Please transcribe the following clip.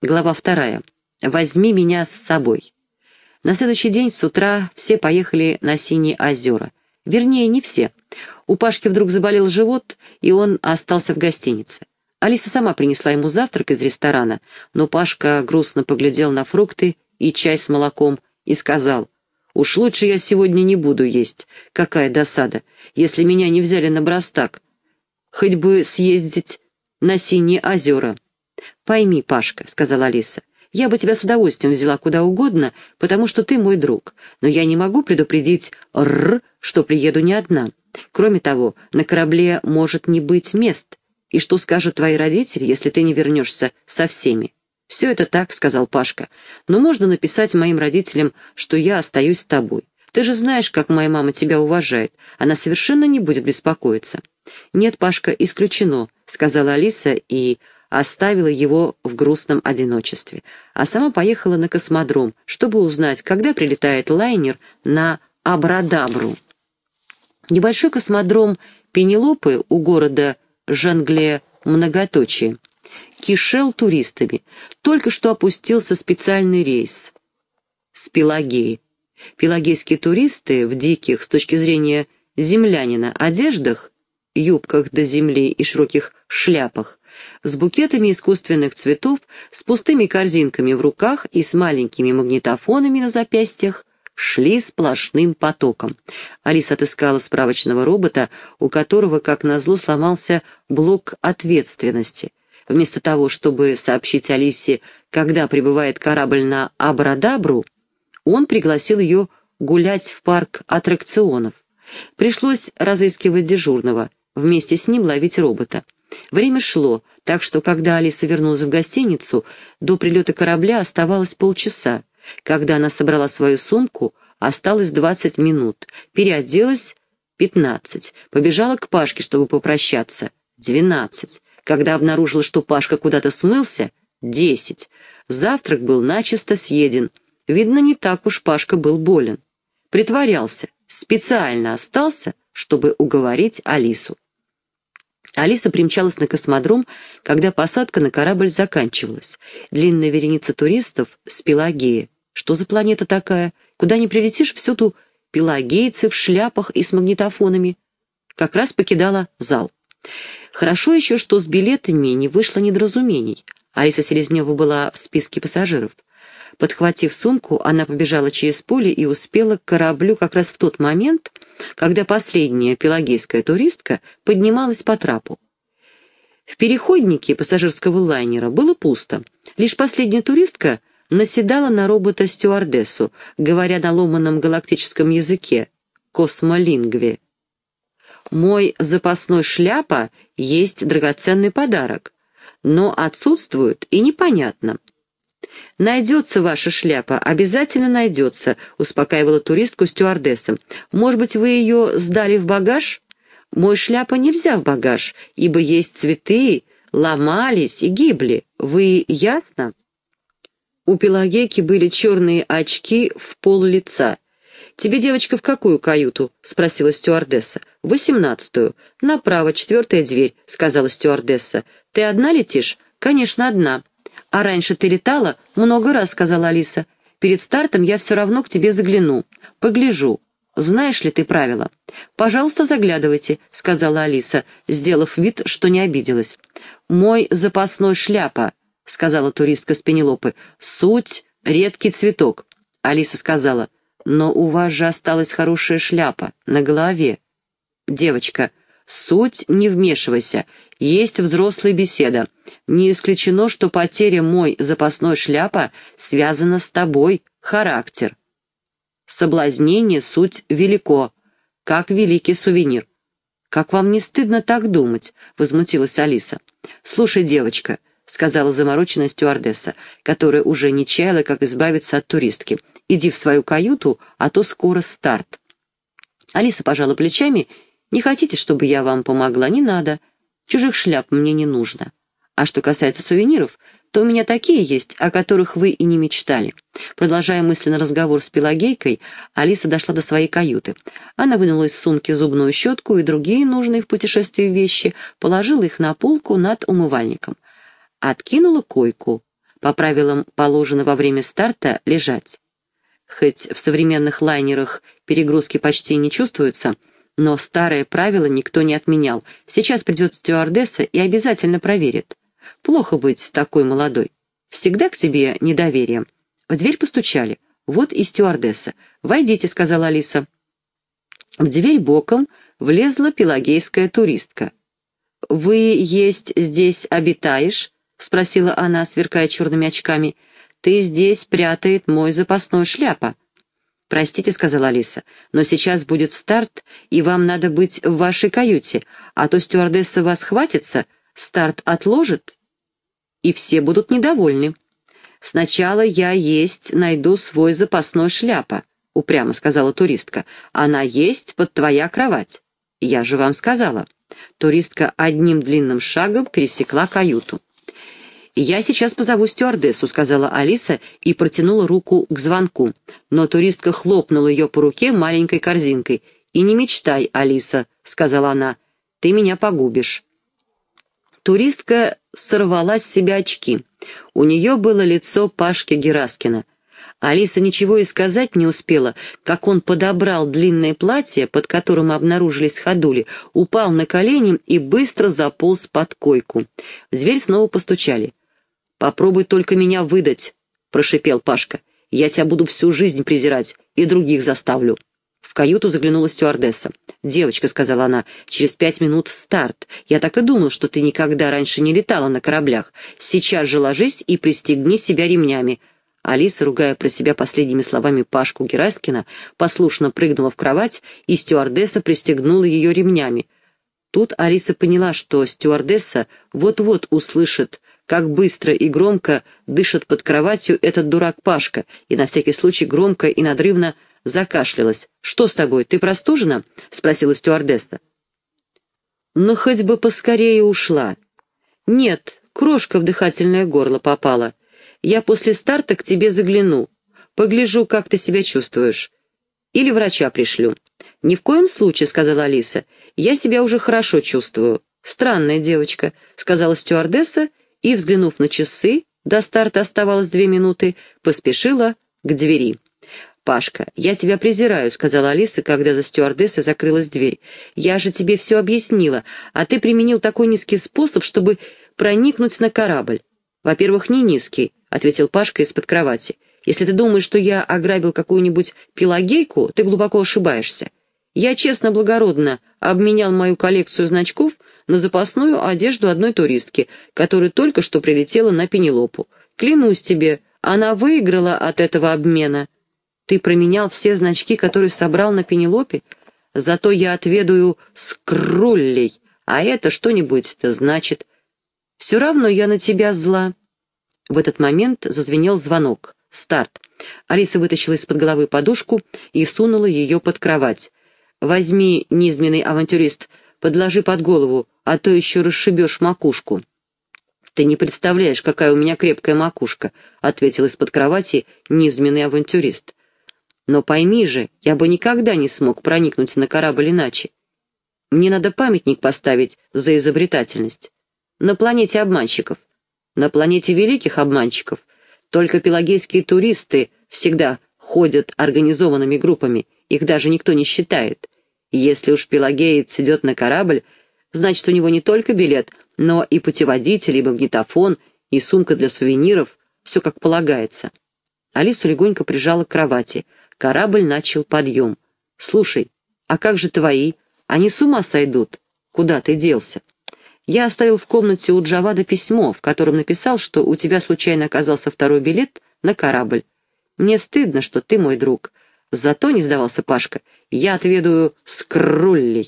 Глава вторая. «Возьми меня с собой». На следующий день с утра все поехали на Синие озера. Вернее, не все. У Пашки вдруг заболел живот, и он остался в гостинице. Алиса сама принесла ему завтрак из ресторана, но Пашка грустно поглядел на фрукты и чай с молоком и сказал, «Уж лучше я сегодня не буду есть. Какая досада, если меня не взяли на брастак. Хоть бы съездить на Синие озера». «Пойми, Пашка», — сказала Алиса, — «я бы тебя с удовольствием взяла куда угодно, потому что ты мой друг, но я не могу предупредить Р, что приеду не одна. Кроме того, на корабле может не быть мест. И что скажут твои родители, если ты не вернешься со всеми?» «Все это так», — сказал Пашка, — «но можно написать моим родителям, что я остаюсь с тобой. Ты же знаешь, как моя мама тебя уважает. Она совершенно не будет беспокоиться». «Нет, Пашка, исключено», — сказала Алиса и оставила его в грустном одиночестве, а сама поехала на космодром, чтобы узнать, когда прилетает лайнер на Абрадабру. Небольшой космодром Пенелопы у города Жангле многоточие кишел туристами. Только что опустился специальный рейс с Пелагеи. Пелагейские туристы в диких, с точки зрения землянина, одеждах, юбках до земли и широких шляпах, с букетами искусственных цветов, с пустыми корзинками в руках и с маленькими магнитофонами на запястьях, шли сплошным потоком. Алиса отыскала справочного робота, у которого, как назло, сломался блок ответственности. Вместо того, чтобы сообщить Алисе, когда прибывает корабль на Абрадабру, он пригласил ее гулять в парк аттракционов. Пришлось разыскивать дежурного, вместе с ним ловить робота. Время шло, так что, когда Алиса вернулась в гостиницу, до прилета корабля оставалось полчаса. Когда она собрала свою сумку, осталось двадцать минут, переоделась — пятнадцать, побежала к Пашке, чтобы попрощаться — двенадцать. Когда обнаружила, что Пашка куда-то смылся — десять. Завтрак был начисто съеден. Видно, не так уж Пашка был болен. Притворялся, специально остался, чтобы уговорить Алису. Алиса примчалась на космодром, когда посадка на корабль заканчивалась. Длинная вереница туристов с Пелагеи. Что за планета такая? Куда не прилетишь, всюду пелагейцы в шляпах и с магнитофонами. Как раз покидала зал. Хорошо еще, что с билетами не вышло недоразумений. Алиса Селезнева была в списке пассажиров. Подхватив сумку, она побежала через поле и успела к кораблю как раз в тот момент, когда последняя пелагейская туристка поднималась по трапу. В переходнике пассажирского лайнера было пусто. Лишь последняя туристка наседала на робота-стюардессу, говоря на ломаном галактическом языке — космолингве. «Мой запасной шляпа есть драгоценный подарок, но отсутствует и непонятно». «Найдется ваша шляпа, обязательно найдется», — успокаивала туристку стюардесса. «Может быть, вы ее сдали в багаж?» «Мой шляпа нельзя в багаж, ибо есть цветы, ломались и гибли. Вы ясно?» У Пелагейки были черные очки в пол лица. «Тебе, девочка, в какую каюту?» — спросила стюардесса. «Восемнадцатую. Направо, четвертая дверь», — сказала стюардесса. «Ты одна летишь?» «Конечно, одна». «А раньше ты летала?» «Много раз», — сказала Алиса. «Перед стартом я все равно к тебе загляну. Погляжу. Знаешь ли ты правила?» «Пожалуйста, заглядывайте», — сказала Алиса, сделав вид, что не обиделась. «Мой запасной шляпа», — сказала туристка с Пенелопы. «Суть — редкий цветок», — Алиса сказала. «Но у вас же осталась хорошая шляпа на голове». «Девочка, суть не вмешивайся. Есть взрослая беседа. Не исключено, что потеря мой запасной шляпа связана с тобой, характер. Соблазнение суть велико, как великий сувенир. «Как вам не стыдно так думать?» — возмутилась Алиса. «Слушай, девочка», — сказала замороченная стюардесса, которая уже не чаяла, как избавиться от туристки. «Иди в свою каюту, а то скоро старт». Алиса пожала плечами. «Не хотите, чтобы я вам помогла? Не надо. Чужих шляп мне не нужно. А что касается сувениров, то у меня такие есть, о которых вы и не мечтали». Продолжая мысленный разговор с Пелагейкой, Алиса дошла до своей каюты. Она вынула из сумки зубную щетку и другие нужные в путешествии вещи, положила их на полку над умывальником откинула койку, По правилам положено во время старта лежать. Хоть в современных лайнерах перегрузки почти не чувствуются, но старое правило никто не отменял. Сейчас придет стюардесса и обязательно проверит. Плохо быть такой молодой. Всегда к тебе недоверие. В дверь постучали. Вот и стюардесса. «Войдите», — сказала Алиса. В дверь боком влезла пелагейская туристка. «Вы есть здесь обитаешь?» — спросила она, сверкая черными очками. «Ты здесь прятает мой запасной шляпа». «Простите», — сказала Алиса, — «но сейчас будет старт, и вам надо быть в вашей каюте, а то стюардесса вас хватится, старт отложит, и все будут недовольны». «Сначала я есть найду свой запасной шляпа», — упрямо сказала туристка. «Она есть под твоя кровать». «Я же вам сказала». Туристка одним длинным шагом пересекла каюту. «Я сейчас позову стюардессу», — сказала Алиса и протянула руку к звонку. Но туристка хлопнула ее по руке маленькой корзинкой. «И не мечтай, Алиса», — сказала она, — «ты меня погубишь». Туристка сорвала с себя очки. У нее было лицо Пашки Гераскина. Алиса ничего и сказать не успела, как он подобрал длинное платье, под которым обнаружились ходули, упал на колени и быстро заполз под койку. В дверь снова постучали. «Попробуй только меня выдать», — прошипел Пашка. «Я тебя буду всю жизнь презирать и других заставлю». В каюту заглянула стюардесса. «Девочка», — сказала она, — «через пять минут старт. Я так и думал, что ты никогда раньше не летала на кораблях. Сейчас же ложись и пристегни себя ремнями». Алиса, ругая про себя последними словами Пашку Гераскина, послушно прыгнула в кровать, и стюардесса пристегнула ее ремнями. Тут Алиса поняла, что стюардесса вот-вот услышит как быстро и громко дышит под кроватью этот дурак Пашка, и на всякий случай громко и надрывно закашлялась. «Что с тобой, ты простужена?» — спросила стюардесса. «Ну, хоть бы поскорее ушла». «Нет, крошка в дыхательное горло попала. Я после старта к тебе загляну. Погляжу, как ты себя чувствуешь. Или врача пришлю». «Ни в коем случае», — сказала Алиса. «Я себя уже хорошо чувствую». «Странная девочка», — сказала стюардесса и, взглянув на часы, до старта оставалось две минуты, поспешила к двери. «Пашка, я тебя презираю», — сказала Алиса, когда за стюардессой закрылась дверь. «Я же тебе все объяснила, а ты применил такой низкий способ, чтобы проникнуть на корабль». «Во-первых, не низкий», — ответил Пашка из-под кровати. «Если ты думаешь, что я ограбил какую-нибудь пелагейку, ты глубоко ошибаешься. Я честно-благородно обменял мою коллекцию значков на запасную одежду одной туристки, которая только что прилетела на Пенелопу. Клянусь тебе, она выиграла от этого обмена. Ты променял все значки, которые собрал на Пенелопе? Зато я отведаю скруллей, а это что-нибудь-то значит. Все равно я на тебя зла». В этот момент зазвенел звонок. Старт. Алиса вытащила из-под головы подушку и сунула ее под кровать. «Возьми, низменный авантюрист, подложи под голову, а то еще расшибешь макушку». «Ты не представляешь, какая у меня крепкая макушка», — ответил из-под кровати низменный авантюрист. «Но пойми же, я бы никогда не смог проникнуть на корабль иначе. Мне надо памятник поставить за изобретательность. На планете обманщиков. На планете великих обманщиков. Только пелагейские туристы всегда ходят организованными группами, их даже никто не считает. Если уж пелагеец идет на корабль, Значит, у него не только билет, но и путеводитель, и магнитофон, и сумка для сувениров, все как полагается. Алису легонько прижала к кровати. Корабль начал подъем. «Слушай, а как же твои? Они с ума сойдут. Куда ты делся?» Я оставил в комнате у Джавада письмо, в котором написал, что у тебя случайно оказался второй билет на корабль. Мне стыдно, что ты мой друг. Зато, не сдавался Пашка, я отведаю скруллей.